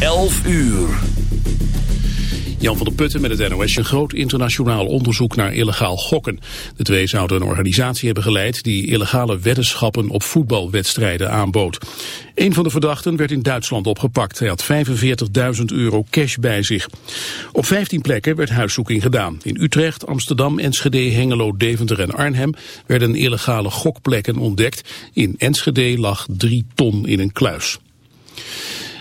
11 uur. Jan van der Putten met het NOS een groot internationaal onderzoek naar illegaal gokken. De twee zouden een organisatie hebben geleid die illegale weddenschappen op voetbalwedstrijden aanbood. Een van de verdachten werd in Duitsland opgepakt. Hij had 45.000 euro cash bij zich. Op 15 plekken werd huiszoeking gedaan. In Utrecht, Amsterdam, Enschede, Hengelo, Deventer en Arnhem werden illegale gokplekken ontdekt. In Enschede lag 3 ton in een kluis.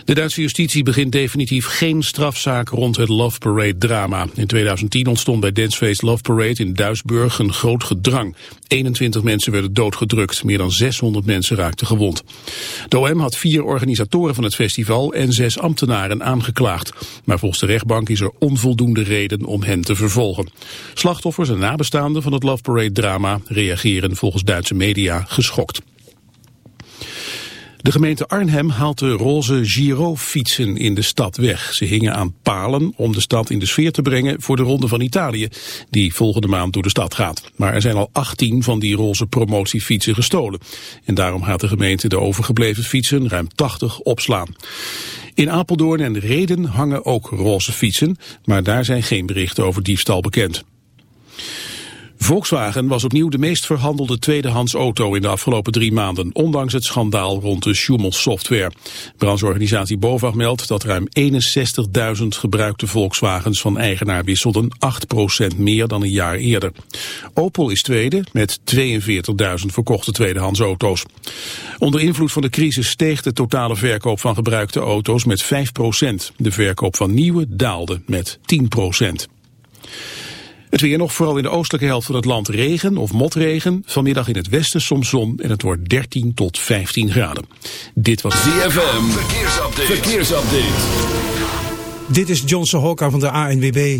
De Duitse justitie begint definitief geen strafzaak rond het Love Parade-drama. In 2010 ontstond bij Dancefeest Love Parade in Duisburg een groot gedrang. 21 mensen werden doodgedrukt, meer dan 600 mensen raakten gewond. De OM had vier organisatoren van het festival en zes ambtenaren aangeklaagd. Maar volgens de rechtbank is er onvoldoende reden om hen te vervolgen. Slachtoffers en nabestaanden van het Love Parade-drama reageren volgens Duitse media geschokt. De gemeente Arnhem haalt de roze Giro-fietsen in de stad weg. Ze hingen aan palen om de stad in de sfeer te brengen voor de Ronde van Italië, die volgende maand door de stad gaat. Maar er zijn al 18 van die roze promotiefietsen gestolen. En daarom gaat de gemeente de overgebleven fietsen, ruim 80, opslaan. In Apeldoorn en Reden hangen ook roze fietsen, maar daar zijn geen berichten over diefstal bekend. Volkswagen was opnieuw de meest verhandelde tweedehands auto in de afgelopen drie maanden, ondanks het schandaal rond de Schumel-software. Brancheorganisatie BOVAG meldt dat ruim 61.000 gebruikte Volkswagens van eigenaar wisselden, 8% meer dan een jaar eerder. Opel is tweede met 42.000 verkochte tweedehands auto's. Onder invloed van de crisis steeg de totale verkoop van gebruikte auto's met 5%. De verkoop van nieuwe daalde met 10%. Het weer nog vooral in de oostelijke helft van het land regen of motregen. Vanmiddag in het westen soms zon en het wordt 13 tot 15 graden. Dit was ZFM. Verkeersupdate. Verkeersupdate. Dit is Johnson Hokka van de ANWB.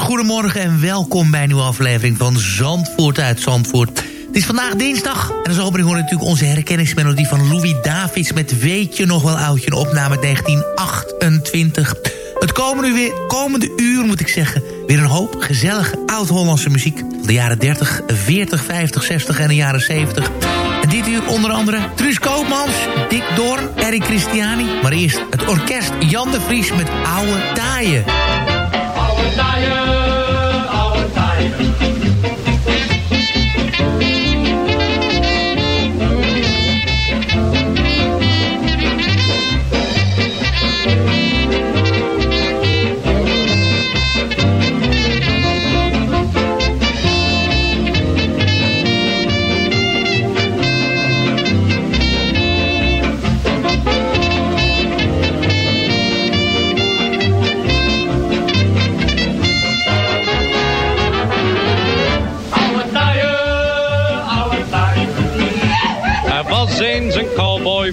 Goedemorgen en welkom bij een nieuwe aflevering van Zandvoort uit Zandvoort. Het is vandaag dinsdag en als opening hoor natuurlijk onze herkenningsmelodie van Louis Davids... met Weet je nog wel oudje, een opname uit 1928. Het komende, weer, komende uur, moet ik zeggen, weer een hoop gezellige oud-Hollandse muziek... van de jaren 30, 40, 50, 60 en de jaren 70... En dit uur onder andere Truus Koopmans, Dick Doorn, Eric Christiani. Maar eerst het orkest Jan de Vries met Oude Taaien. Oude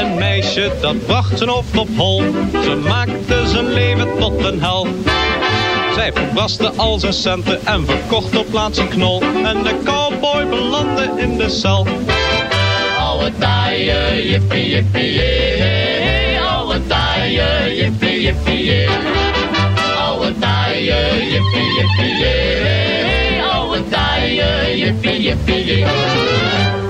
Een meisje, dat bracht zijn hoofd op hol. Ze maakte zijn leven tot een hel. Zij verbraste al zijn centen en verkocht op plaats een knol. En de cowboy belandde in de cel. Oude taaien, jippie, jippie, jee. Oude taaien, jippie, jippie, jee. Oude taaien, jippie, jippie, jee. Oude taaie, jippie, jippie, jee.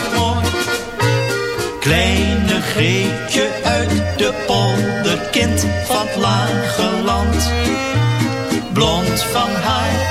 Greetje uit de polder, kind van het lage land. Blond van haar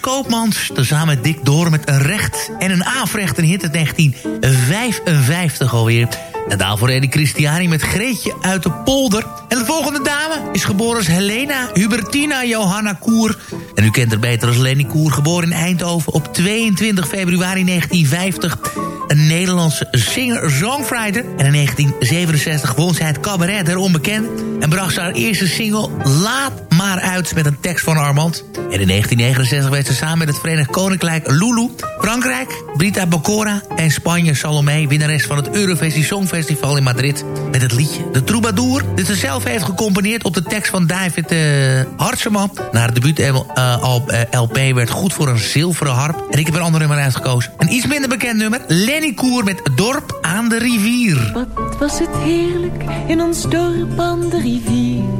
Koopmans. Tezamen met Dick Door met een recht en een afrecht. Een hit uit 1955 alweer. En daarvoor Eddie Christiani met Greetje uit de polder. En de volgende dame is geboren als Helena Hubertina Johanna Koer. En u kent haar beter als Lenny Koer. Geboren in Eindhoven op 22 februari 1950. Een Nederlandse singer-songwriter. En in 1967 won zij het cabaret der onbekend. En bracht haar eerste single Laat maar uit met een tekst van Armand. En in 1969 werd ze samen met het Verenigd Koninkrijk Lulu, Frankrijk, Brita Bocora en Spanje Salome, winnares van het Eurovisie Songfestival in Madrid, met het liedje De Troubadour, dit ze zelf heeft gecomponeerd op de tekst van David uh, Hartseman. Na het debuut uh, LP werd goed voor een zilveren harp. En ik heb een ander nummer uitgekozen. Een iets minder bekend nummer, Lenny Koer met Dorp aan de rivier. Wat was het heerlijk in ons dorp aan de rivier.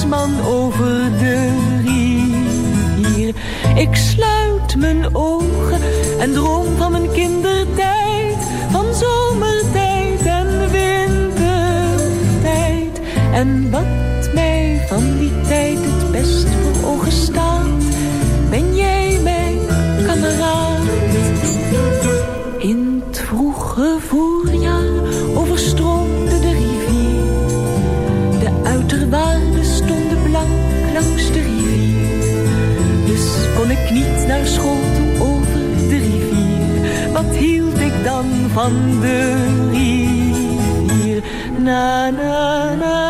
Loodsman over de rivier. Ik sluit mijn ogen en droom van mijn kindertijd. Van zomertijd en wintertijd. En wat dan van de rivier? Na na na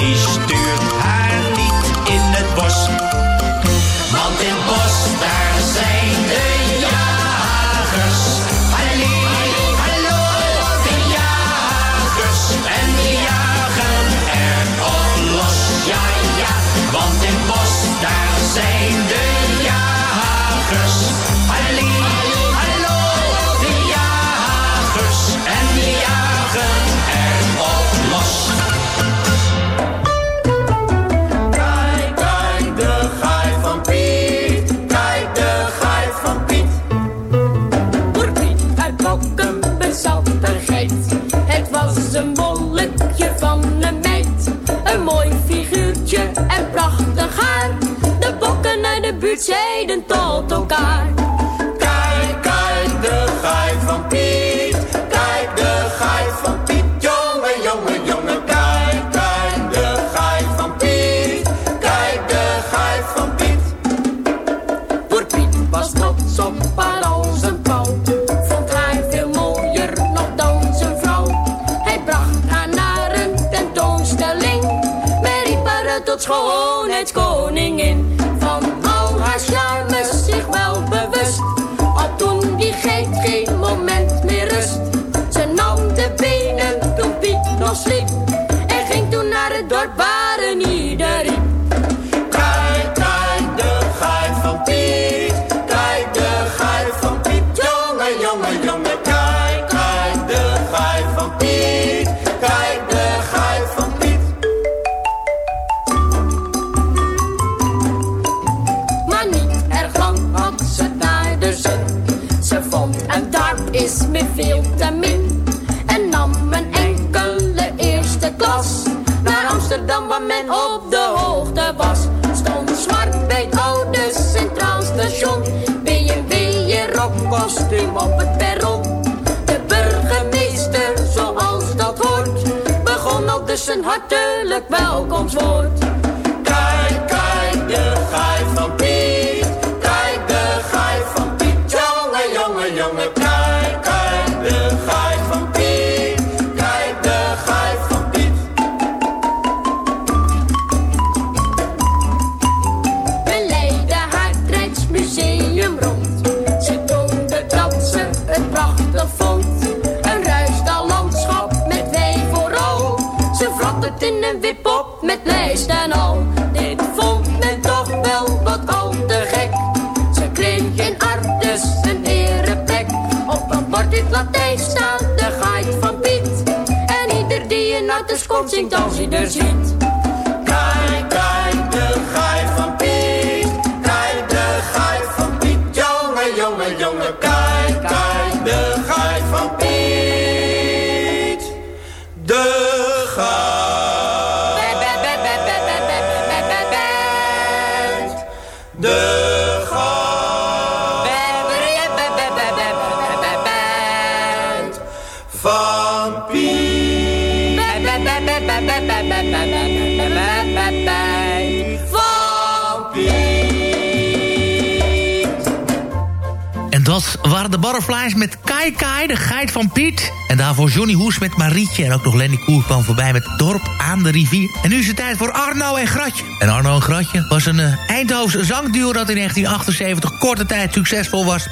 Heeft, die zeiden tot elkaar. Piet op de hoogte was. Stond zwart bij het oude Centraal Station. ben je rockkostuum op het perron. De burgemeester, zoals dat hoort, begon al dus een hartelijk welkomstwoord. Het Latijn staat de geit van Piet. En ieder die in Artes komt zingt als hij er ziet. Butterflies met Kai Kai, de geit van Piet. En daarvoor Johnny Hoes met Marietje. En ook nog Lenny Koer kwam voorbij met Dorp aan de rivier. En nu is het tijd voor Arno en Gratje. En Arno en Gratje was een uh, Eindhovense zangduo... dat in 1978 korte tijd succesvol was...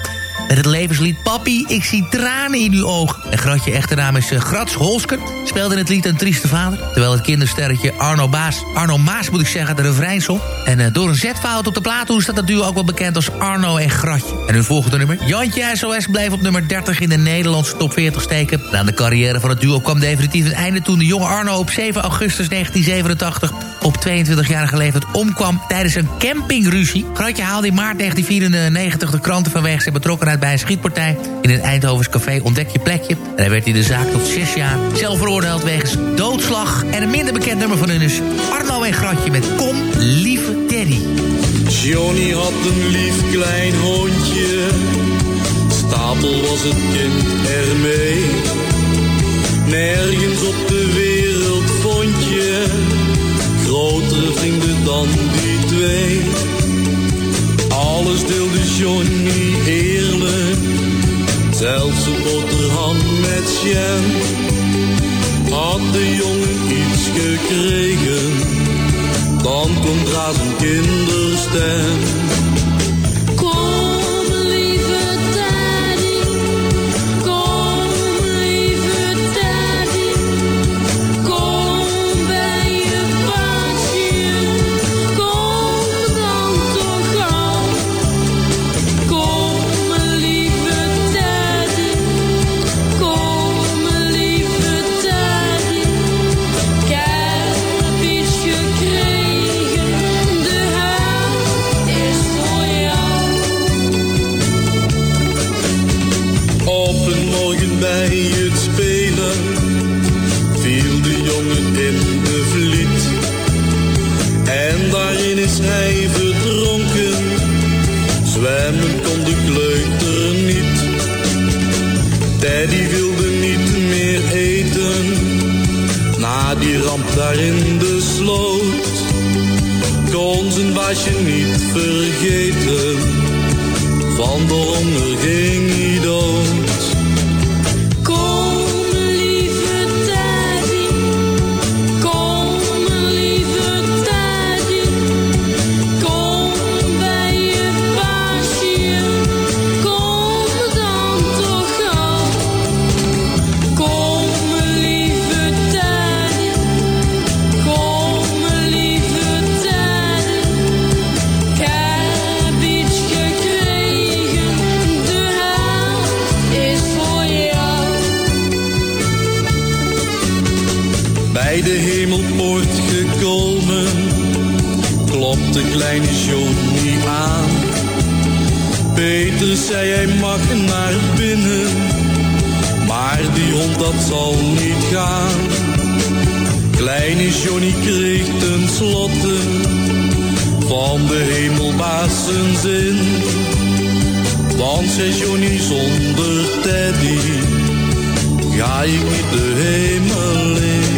Met het levenslied Papi, ik zie tranen in uw ogen. Gratje echte naam is uh, Grats Holsker. Speelde in het lied Een Trieste Vader. Terwijl het kindersterretje Arno, Baas, Arno Maas, moet ik zeggen, de refrein zong. En uh, door een zetfout op de plaat staat dat duo ook wel bekend als Arno en Gratje. En hun volgende nummer. Jantje SOS bleef op nummer 30 in de Nederlandse top 40 steken. Na de carrière van het duo kwam definitief een einde toen de jonge Arno op 7 augustus 1987 op 22-jarige leeftijd omkwam tijdens een campingruzie. Gratje haalde in maart 1994 de kranten vanwege zijn betrokkenheid bij een schietpartij in een Eindhovens café Ontdek je plekje. En hij werd in de zaak tot zes jaar zelf veroordeeld wegens doodslag. En een minder bekend nummer van hun is Arno en Gratje met Kom, lieve Teddy. Johnny had een lief klein hondje. Stapel was het kind ermee. De hemelpoort gekomen, klopte kleine Johnny aan. Peter zei hij mag naar binnen, maar die hond dat zal niet gaan. Kleine Johnny kreeg ten slotte van de hemelbaas zijn zin. Want zei Johnny zonder Teddy ga ik niet de hemel in.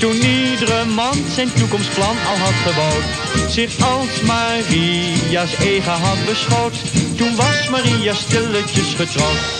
Toen iedere man zijn toekomstplan al had gebouwd, zich als Maria's eigen had beschouwd. Toen was Maria stilletjes getrouwd.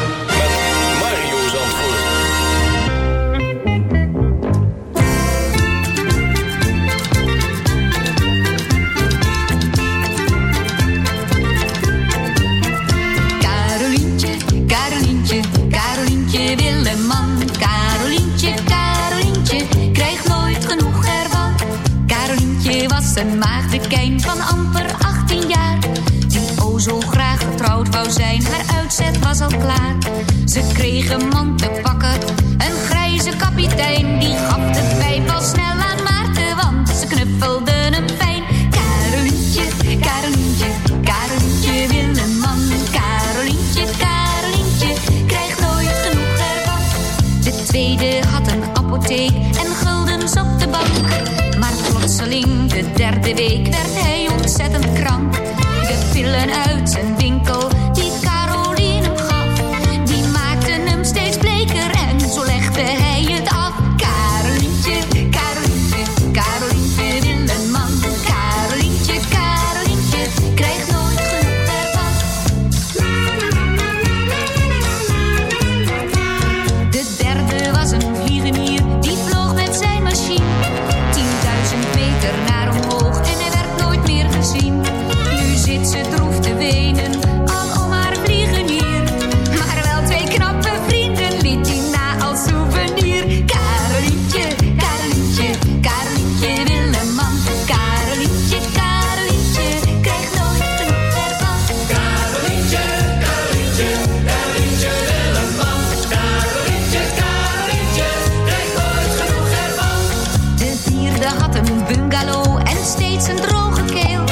steeds een droge keel.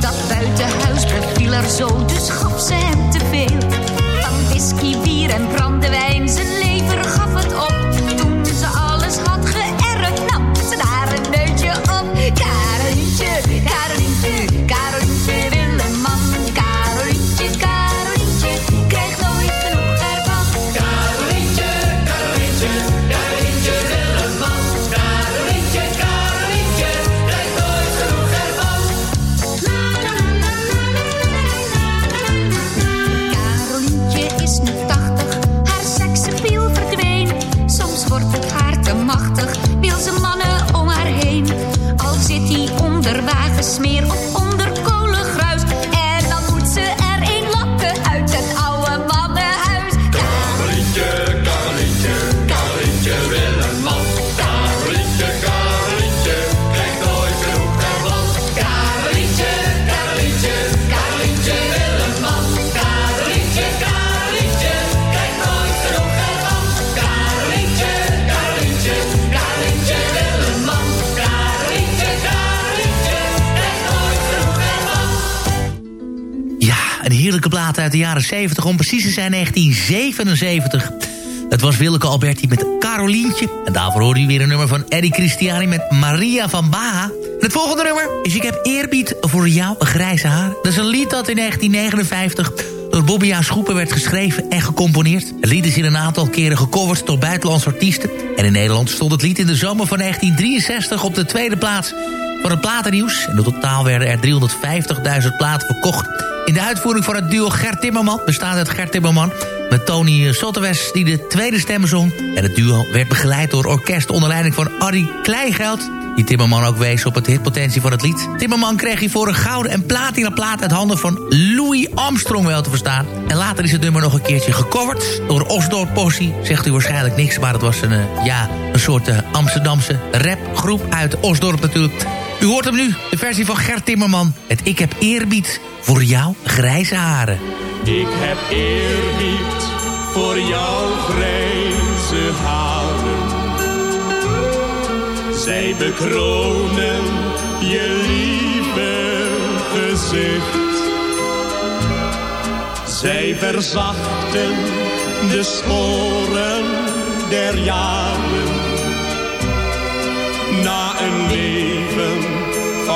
Dat buitenhuis beviel er zo, dus gaf ze hem plaat uit de jaren 70, om precies te zijn 1977. Het was Willeke Alberti met Carolientje. En daarvoor hoorde u weer een nummer van Eddie Christiani met Maria van Baha. Het volgende nummer is Ik heb eerbied voor jou, grijze haar. Dat is een lied dat in 1959 door Bobby A. Schoepen werd geschreven en gecomponeerd. Het lied is in een aantal keren gecoverd door buitenlandse artiesten. En in Nederland stond het lied in de zomer van 1963 op de tweede plaats van het platennieuws. In totaal werden er 350.000 platen verkocht. In de uitvoering van het duo Gert Timmerman, bestaande uit Gert Timmerman... met Tony Sottewes die de tweede stem zong. En het duo werd begeleid door orkest onder leiding van Arie Kleigeld... die Timmerman ook wees op het hitpotentie van het lied. Timmerman kreeg hiervoor een gouden en platina plaat uit handen van Louis Armstrong wel te verstaan. En later is het nummer nog een keertje gecoverd door Osdorp Possie. Zegt u waarschijnlijk niks, maar het was een, eh, ja, een soort eh, Amsterdamse rapgroep uit Osdorp natuurlijk... U hoort hem nu, de versie van Gert Timmerman. Het Ik heb eerbied voor jou, grijze haren. Ik heb eerbied voor jouw grijze haren. Zij bekronen je lieve gezicht. Zij verzachten de sporen der jaren. Na een leven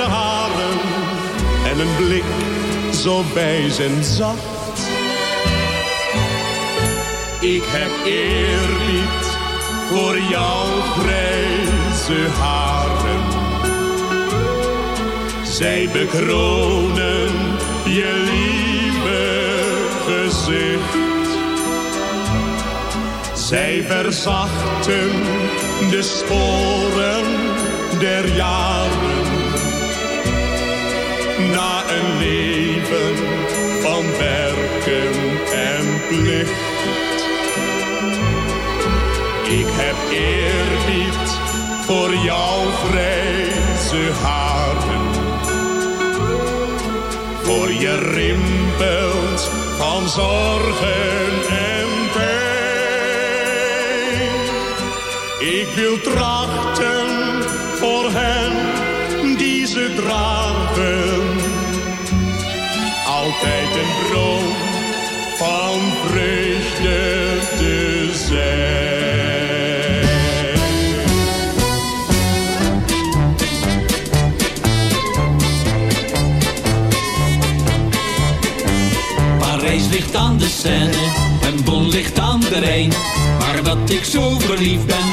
haren en een blik zo wijs en zacht ik heb eerbied voor jouw grijze haren. Zij bekronen je lieve gezicht. Zij verzachten de sporen der jaren. Na een leven van werken en plicht. Ik heb eerbied voor jouw grijze haren. Voor je rimpels van zorgen en pijn. Ik wil trachten voor hen die ze dragen. Altijd een bron van vreugde te zijn. Parijs ligt aan de Seine en Bon ligt aan de Rijn. Maar dat ik zo verliefd ben,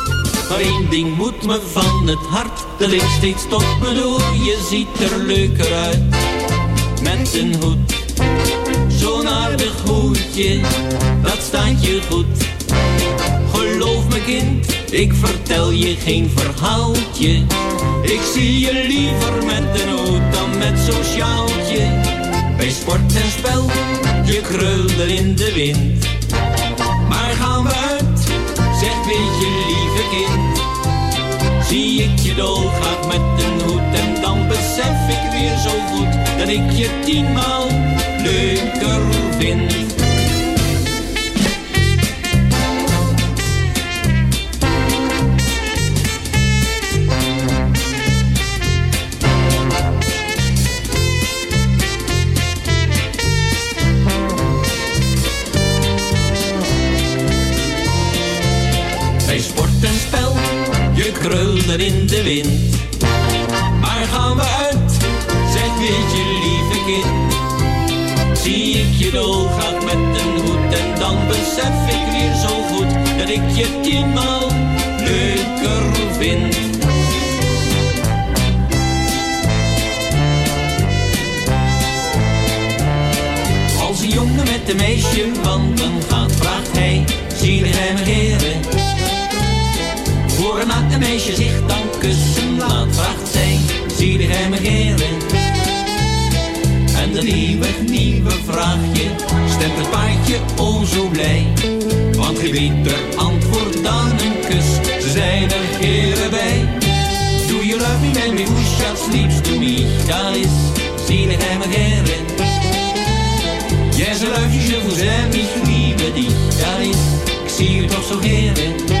Maar één ding moet me van het hart, dat ligt steeds tot me door. Je ziet er leuker uit, met een hoed. Zo'n aardig hoedje, dat staat je goed. Geloof me kind, ik vertel je geen verhaaltje. Ik zie je liever met een hoed dan met zo'n sjaaltje. Bij sport en spel, je krulde in de wind. Weet je lieve kind. Zie ik je dolgraag met een hoed en dan besef ik weer zo goed dat ik je tienmaal leuker vind. Je krulde in de wind. Maar gaan we uit, zeg weet je lieve kind. Zie ik je dolgraag met een hoed en dan besef ik weer zo goed dat ik je tienmaal leuker vind. Als een jongen met een meisje wandelen gaat, vraagt hij, zie hij me heren. Een natte meisje zich dan kussen laat, vraagt zij, zie hij me heren. En de nieuwe, nieuwe vraagje stemt het paardje o zo blij. Want geen beter antwoord dan een kus, ze zijn er heren bij. Do you love me, baby, who shall sleeps to me? Dat is, zie hij me heren. Yes, I love you, je vous aime, ich liebe dich. Dat is, ik zie u toch zo heren.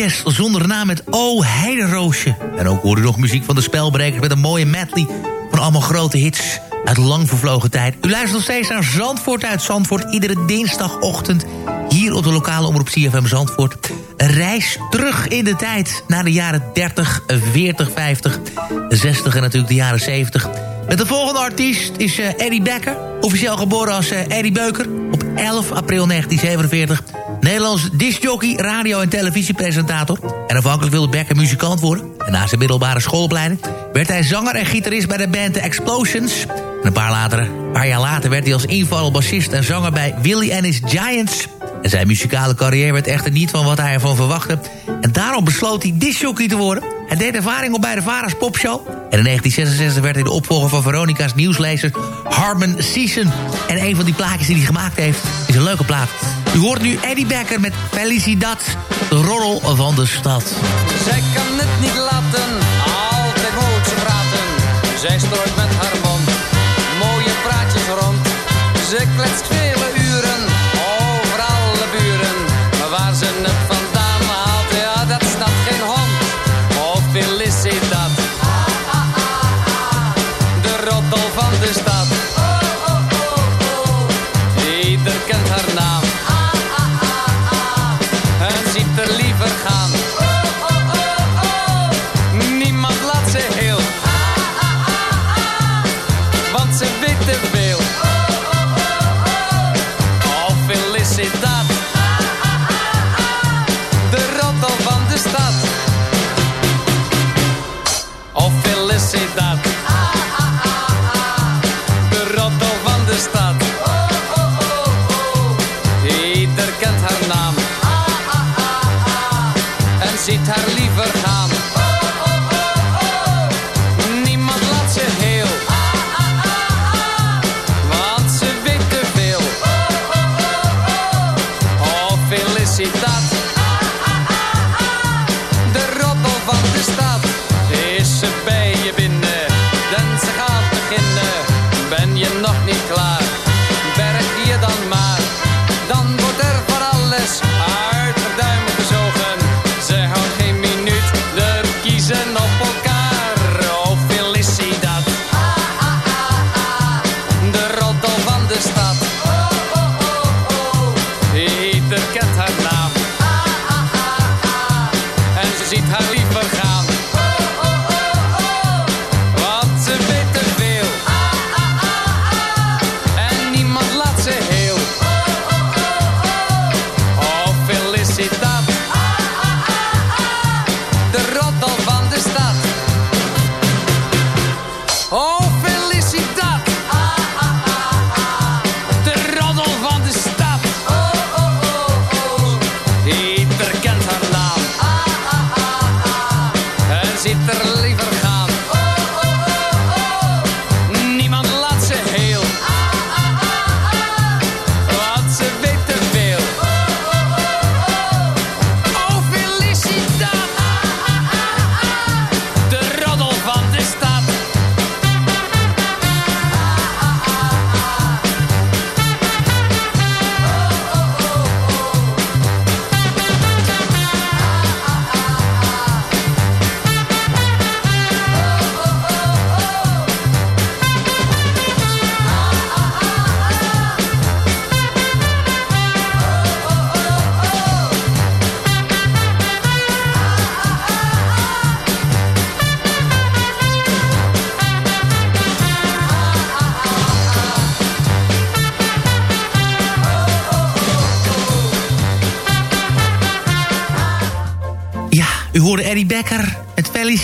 Orkest zonder naam met O Heideroosje. En ook hoorde u nog muziek van de spelbrekers met een mooie medley... van allemaal grote hits uit lang vervlogen tijd. U luistert nog steeds naar Zandvoort uit Zandvoort... iedere dinsdagochtend hier op de lokale omroep CFM Zandvoort. Een reis terug in de tijd naar de jaren 30, 40, 50, 60 en natuurlijk de jaren 70... Met de volgende artiest is uh, Eddie Becker. Officieel geboren als uh, Eddie Beuker op 11 april 1947. Nederlands discjockey, radio- en televisiepresentator. En afhankelijk wilde Becker muzikant worden. En na zijn middelbare schoolopleiding werd hij zanger en gitarist bij de band The Explosions. En een paar, later, paar jaar later werd hij als invaller bassist en zanger bij Willie and His Giants. En zijn muzikale carrière werd echter niet van wat hij ervan verwachtte. En daarom besloot hij discjockey te worden. Hij deed ervaring op bij de Vara's Popshow. En in 1966 werd hij de opvolger van Veronica's nieuwslezer Harmon Season. En een van die plaatjes die hij gemaakt heeft is een leuke plaat. U hoort nu Eddie Becker met Felicidad, de roddel van de stad. Zij kan het niet laten, altijd ze praten. Zij strooit met haar mond mooie praatjes rond. Ze kletst vele En ziet er liever gaan.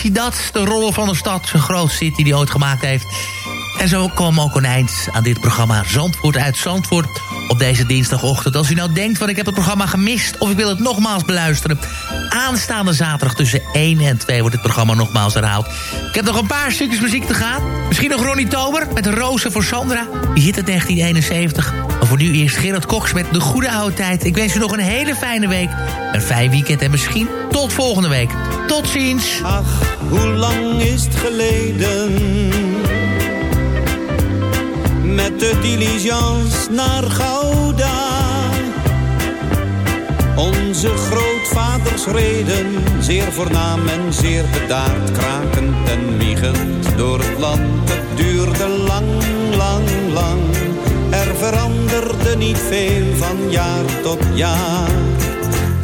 Met Felicidad, de rol van de stad. Zijn groot city die ooit gemaakt heeft. En zo kwam ook een eind aan dit programma Zandvoort uit Zandvoort op deze dinsdagochtend. Als u nou denkt van ik heb het programma gemist of ik wil het nogmaals beluisteren. Aanstaande zaterdag tussen 1 en 2 wordt het programma nogmaals herhaald. Ik heb nog een paar stukjes muziek te gaan. Misschien nog Ronnie Tober met Rozen voor Sandra. Die hit het 1971. Maar voor nu eerst Gerard Koks met De Goede Oude Tijd. Ik wens u nog een hele fijne week. Een fijn weekend en misschien tot volgende week. Tot ziens. Ach, hoe lang is het geleden? met de diligence naar Gouda. Onze grootvaders reden, zeer voornaam en zeer bedaard, krakend en wiegend door het land. Het duurde lang, lang, lang, er veranderde niet veel van jaar tot jaar.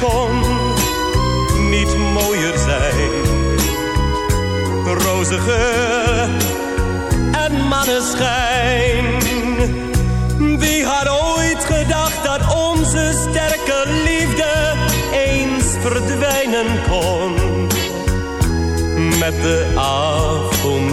kon niet mooier zijn. Roze geur en maneschijn. Wie had ooit gedacht dat onze sterke liefde eens verdwijnen kon met de avondzon?